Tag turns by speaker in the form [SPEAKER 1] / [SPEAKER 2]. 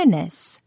[SPEAKER 1] tennis